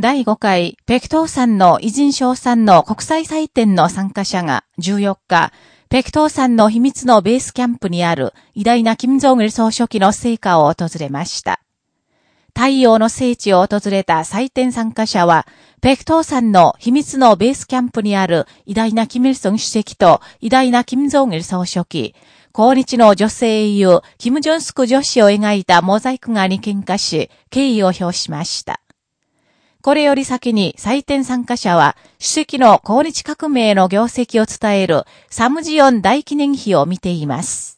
第5回、北東山の偉人賞賛の国際祭典の参加者が14日、北東山の秘密のベースキャンプにある偉大な金正恩総書記の成果を訪れました。太陽の聖地を訪れた祭典参加者は、北東山の秘密のベースキャンプにある偉大なキム・イルソン主席と偉大な金正恩総書記、高日の女性英雄、キム・ジョンスク女子を描いたモザイク画に喧嘩し、敬意を表しました。これより先に採点参加者は、主席の抗日革命の業績を伝えるサムジオン大記念碑を見ています。